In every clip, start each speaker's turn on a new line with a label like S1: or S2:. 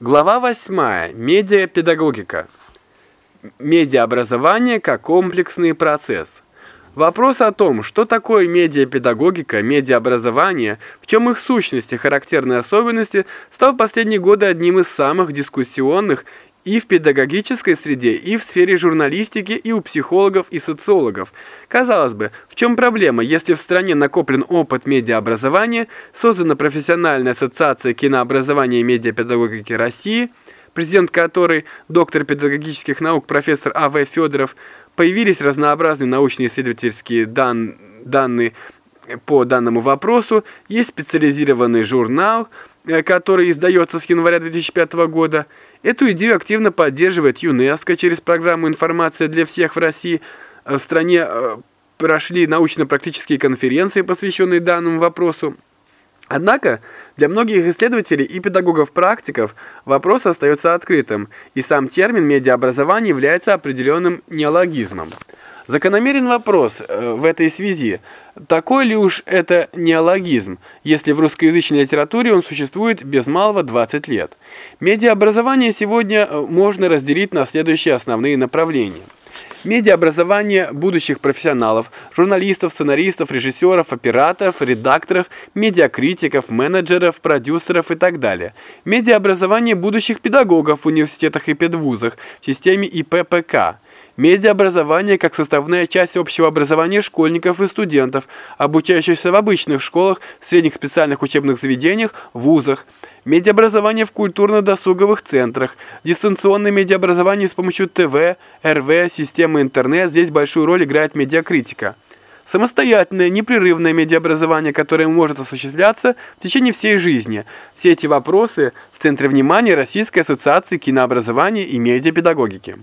S1: Глава 8. Медиапедагогика. Медиаобразование как комплексный процесс. Вопрос о том, что такое медиапедагогика, медиаобразование, в чем их сущности, характерные особенности, стал в последние годы одним из самых дискуссионных и в педагогической среде, и в сфере журналистики, и у психологов и социологов. Казалось бы, в чем проблема, если в стране накоплен опыт медиаобразования, создана профессиональная ассоциация кинообразования и медиапедагогики России, президент которой, доктор педагогических наук профессор А.В. Федоров, появились разнообразные научно-исследовательские дан данные по данному вопросу, есть специализированный журнал, э, который издается с января 2005 года, Эту идею активно поддерживает ЮНЕСКО через программу «Информация для всех в России». В стране э, прошли научно-практические конференции, посвященные данному вопросу. Однако, для многих исследователей и педагогов-практиков вопрос остается открытым, и сам термин «медиаобразование» является определенным неологизмом. Закономерен вопрос э, в этой связи, такой ли уж это неологизм, если в русскоязычной литературе он существует без малого 20 лет. Медиаобразование сегодня э, можно разделить на следующие основные направления. Медиаобразование будущих профессионалов, журналистов, сценаристов, режиссеров, операторов, редакторов, медиакритиков, менеджеров, продюсеров и так далее. Медиаобразование будущих педагогов в университетах и педвузах в системе ИППК. Медиаобразование как составная часть общего образования школьников и студентов, обучающихся в обычных школах, средних специальных учебных заведениях, вузах. Медиаобразование в культурно-досуговых центрах. Дистанционное медиаобразование с помощью ТВ, РВ, системы интернет. Здесь большую роль играет медиакритика. Самостоятельное, непрерывное медиаобразование, которое может осуществляться в течение всей жизни. Все эти вопросы в центре внимания Российской ассоциации кинообразования и медиапедагогики.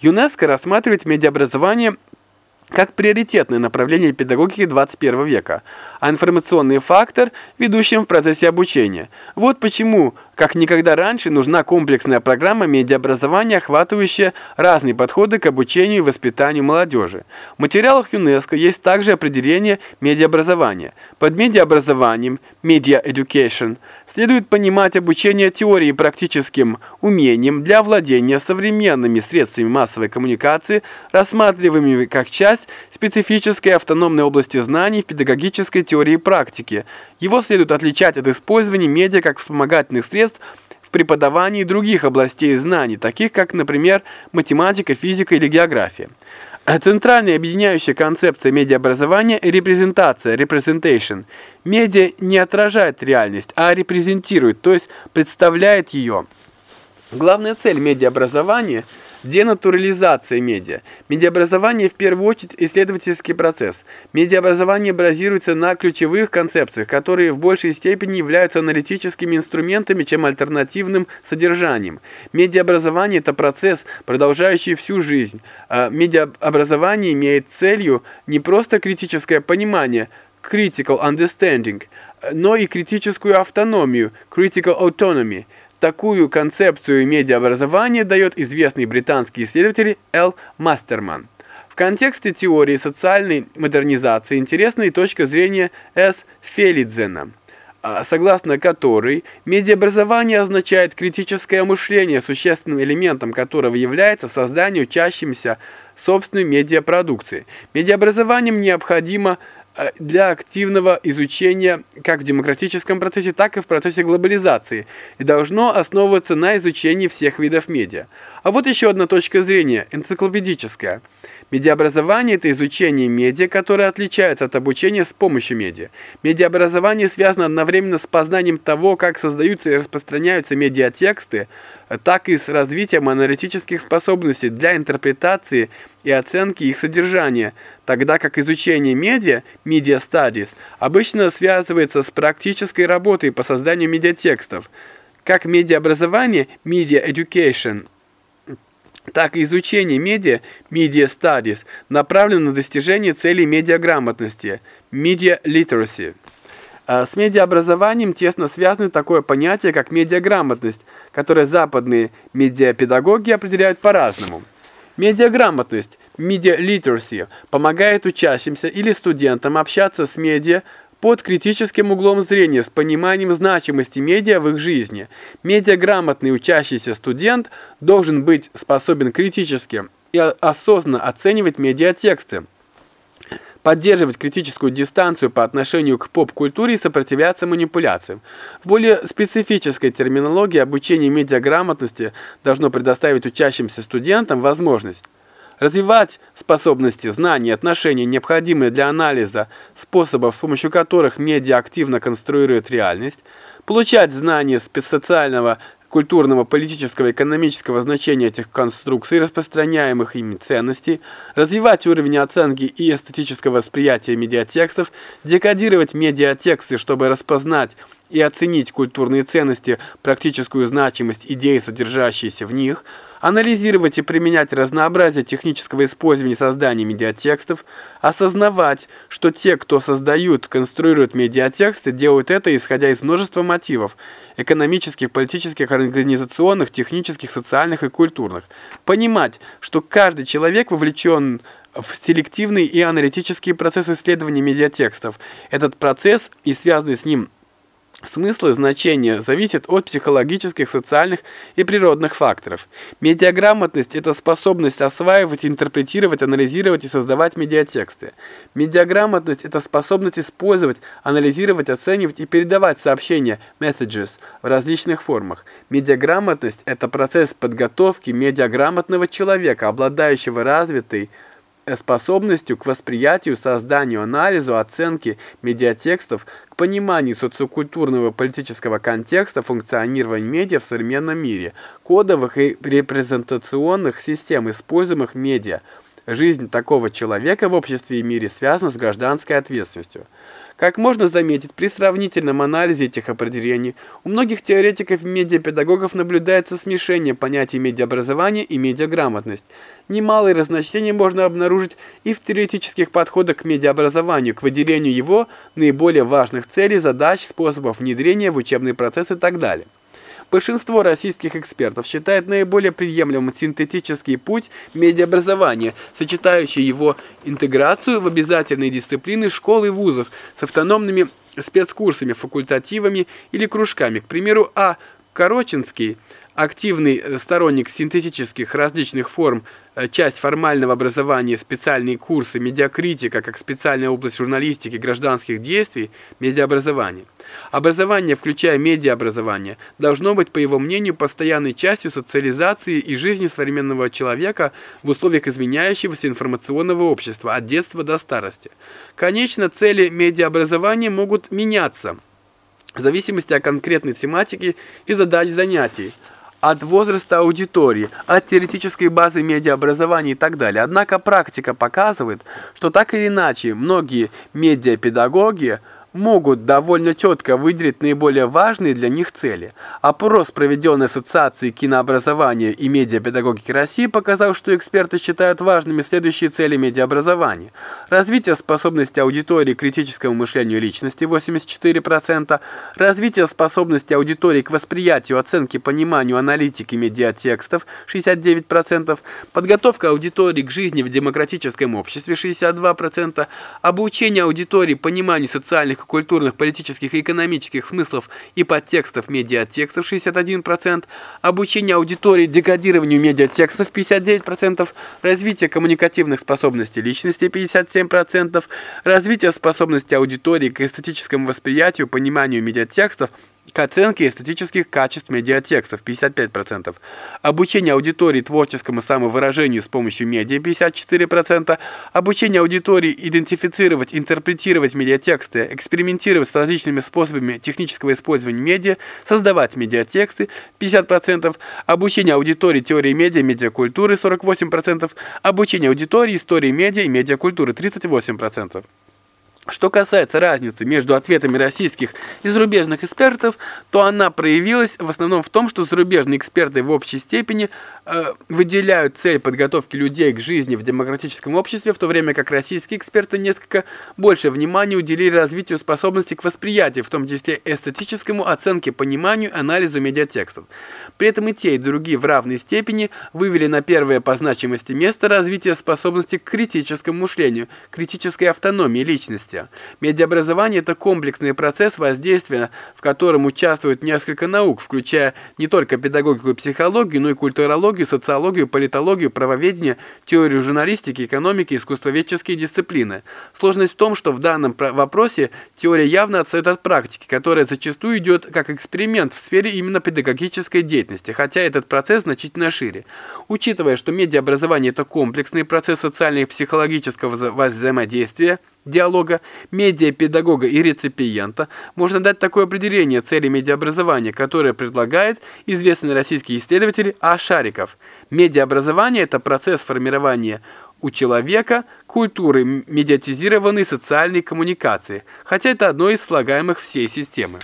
S1: ЮНЕСКО рассматривает медиаобразование как приоритетное направление педагогики 21 века, а информационный фактор – ведущим в процессе обучения. Вот почему, как никогда раньше, нужна комплексная программа медиаобразования, охватывающая разные подходы к обучению и воспитанию молодежи. В материалах ЮНЕСКО есть также определение медиаобразования. Под медиаобразованием (media education) следует понимать обучение теории практическим умениям для владения современными средствами массовой коммуникации, рассматриваемыми как часть специфической автономной области знаний в педагогической теории и практике. Его следует отличать от использования медиа как вспомогательных средств в преподавании других областей знаний, таких как, например, математика, физика или география. Центральная объединяющая концепция медиаобразования – репрезентация, representation. Медиа не отражает реальность, а репрезентирует, то есть представляет ее. Главная цель медиаобразования – Денатурализация медиа. Медиаобразование в первую очередь исследовательский процесс. Медиаобразование базируется на ключевых концепциях, которые в большей степени являются аналитическими инструментами, чем альтернативным содержанием. Медиаобразование – это процесс, продолжающий всю жизнь. А медиаобразование имеет целью не просто критическое понимание, critical understanding, но и критическую автономию, critical autonomy – Такую концепцию медиаобразования дает известный британский исследователь Эл Мастерман. В контексте теории социальной модернизации интересна и точка зрения С. Фелидзена, а, согласно которой медиаобразование означает критическое мышление, существенным элементом которого является создание учащимся собственной медиапродукции. Медиаобразованием необходимо для активного изучения как в демократическом процессе, так и в процессе глобализации и должно основываться на изучении всех видов медиа. А вот еще одна точка зрения, энциклопедическая. Медиаобразование – это изучение медиа, которое отличается от обучения с помощью медиа. Медиаобразование связано одновременно с познанием того, как создаются и распространяются медиатексты, так и с развитием аналитических способностей для интерпретации и оценки их содержания, тогда как изучение медиа, media studies, обычно связывается с практической работой по созданию медиатекстов. Как медиаобразование, media education, так изучение медиа, media studies, направлено на достижение целей медиаграмотности, media literacy. А с медиаобразованием тесно связано такое понятие, как медиаграмотность, которое западные медиапедагоги определяют по-разному. Медиаграмотность, media literacy, помогает учащимся или студентам общаться с медиа под критическим углом зрения с пониманием значимости медиа в их жизни. Медиаграмотный учащийся студент должен быть способен критически и осознанно оценивать медиатексты поддерживать критическую дистанцию по отношению к поп-культуре и сопротивляться манипуляциям. В более специфической терминологии обучение медиаграмотности должно предоставить учащимся студентам возможность развивать способности, знания, отношения, необходимые для анализа способов, с помощью которых медиа активно конструирует реальность, получать знания спецсоциального культурного, политического, экономического значения этих конструкций, распространяемых ими ценностей, развивать уровень оценки и эстетического восприятия медиатекстов, декодировать медиатексты, чтобы распознать и оценить культурные ценности, практическую значимость идей, содержащиеся в них – анализировать и применять разнообразие технического использования создания медиатекстов, осознавать, что те, кто создают, конструируют медиатексты, делают это исходя из множества мотивов – экономических, политических, организационных, технических, социальных и культурных. Понимать, что каждый человек вовлечен в селективный и аналитический процесс исследования медиатекстов. Этот процесс и связанный с ним Смысл и значение зависят от психологических, социальных и природных факторов. Медиаграмотность – это способность осваивать, интерпретировать, анализировать и создавать медиатексты. Медиаграмотность – это способность использовать, анализировать, оценивать и передавать сообщения messages в различных формах. Медиаграмотность – это процесс подготовки медиаграмотного человека, обладающего развитой, способностью к восприятию, созданию, анализу, оценке медиатекстов, к пониманию социокультурного политического контекста функционирования медиа в современном мире, кодовых и репрезентационных систем, используемых медиа. Жизнь такого человека в обществе и мире связана с гражданской ответственностью. Как можно заметить, при сравнительном анализе этих определений у многих теоретиков и медиапедагогов наблюдается смешение понятий медиаобразования и медиаграмотность. Немалые разночтения можно обнаружить и в теоретических подходах к медиаобразованию, к выделению его наиболее важных целей, задач, способов внедрения в учебный процесс и так далее. Большинство российских экспертов считает наиболее приемлемым синтетический путь медиаобразования, сочетающий его интеграцию в обязательные дисциплины школ и вузов с автономными спецкурсами, факультативами или кружками. К примеру, А. Короченский, активный сторонник синтетических различных форм Э, часть формального образования, специальные курсы, медиакритика, как специальная область журналистики, гражданских действий, медиаобразование. Образование, включая медиаобразование, должно быть, по его мнению, постоянной частью социализации и жизни современного человека в условиях изменяющегося информационного общества от детства до старости. Конечно, цели медиаобразования могут меняться в зависимости от конкретной тематики и задач занятий, от возраста аудитории, от теоретической базы медиаобразования и так далее. Однако практика показывает, что так или иначе многие медиапедагоги – могут довольно четко выделить наиболее важные для них цели. Опрос, проведенный Ассоциацией кинообразования и медиапедагогики России, показал, что эксперты считают важными следующие цели медиаобразования. Развитие способности аудитории к критическому мышлению личности 84%, развитие способности аудитории к восприятию, оценке, пониманию, аналитике медиатекстов 69%, подготовка аудитории к жизни в демократическом обществе 62%, обучение аудитории пониманию социальных социальных, культурных, политических и экономических смыслов и подтекстов медиатекстов 61%, обучение аудитории декодированию медиатекстов 59%, развитие коммуникативных способностей личности 57%, развитие способности аудитории к эстетическому восприятию, пониманию медиатекстов к оценке эстетических качеств медиатекстов 55%, обучение аудитории творческому самовыражению с помощью медиа 54%, обучение аудитории идентифицировать, интерпретировать медиатексты, экспериментировать с различными способами технического использования медиа, создавать медиатексты 50%, обучение аудитории теории медиа, медиакультуры 48%, обучение аудитории истории медиа и медиакультуры 38%. Что касается разницы между ответами российских и зарубежных экспертов, то она проявилась в основном в том, что зарубежные эксперты в общей степени э, выделяют цель подготовки людей к жизни в демократическом обществе, в то время как российские эксперты несколько больше внимания уделили развитию способностей к восприятию, в том числе эстетическому, оценке, пониманию, анализу медиатекстов. При этом и те, и другие в равной степени вывели на первое по значимости место развитие способности к критическому мышлению, критической автономии личности. Медиа. Медиаобразование – это комплексный процесс воздействия, в котором участвуют несколько наук, включая не только педагогику и психологию, но и культурологию, социологию, политологию, правоведение, теорию журналистики, экономики, искусствоведческие дисциплины. Сложность в том, что в данном вопросе теория явно отстает от практики, которая зачастую идет как эксперимент в сфере именно педагогической деятельности, хотя этот процесс значительно шире. Учитывая, что медиаобразование – это комплексный процесс социального и психологического взаимодействия, диалога, медиапедагога и реципиента, можно дать такое определение цели медиаобразования, которое предлагает известный российский исследователь А. Шариков. Медиаобразование – это процесс формирования у человека культуры медиатизированной социальной коммуникации, хотя это одно из слагаемых всей системы.